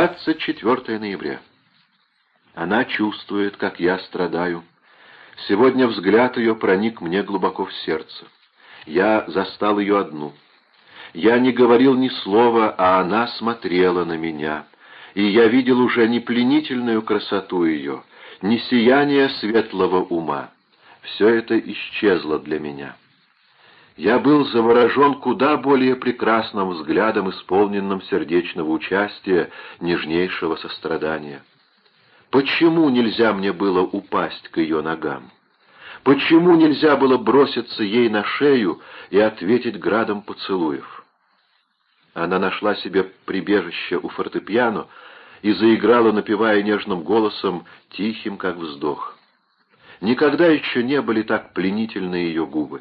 24 ноября. Она чувствует, как я страдаю. Сегодня взгляд ее проник мне глубоко в сердце. Я застал ее одну. Я не говорил ни слова, а она смотрела на меня, и я видел уже не пленительную красоту ее, не сияние светлого ума. Все это исчезло для меня. Я был заворожен куда более прекрасным взглядом, исполненным сердечного участия, нежнейшего сострадания. Почему нельзя мне было упасть к ее ногам? Почему нельзя было броситься ей на шею и ответить градом поцелуев? Она нашла себе прибежище у фортепиано и заиграла, напевая нежным голосом, тихим, как вздох. Никогда еще не были так пленительны ее губы.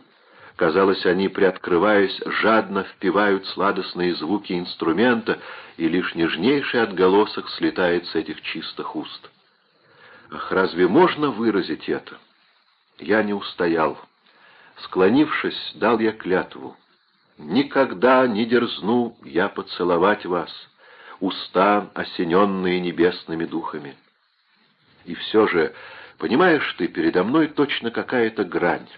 Казалось, они, приоткрываясь, жадно впивают сладостные звуки инструмента, и лишь нежнейший отголосок слетает с этих чистых уст. Ах, разве можно выразить это? Я не устоял. Склонившись, дал я клятву. Никогда не дерзну я поцеловать вас, уста, осененные небесными духами. И все же, понимаешь ты, передо мной точно какая-то грань.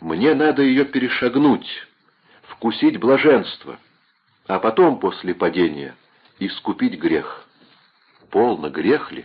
Мне надо ее перешагнуть, вкусить блаженство, а потом, после падения, искупить грех. Полно, грех ли?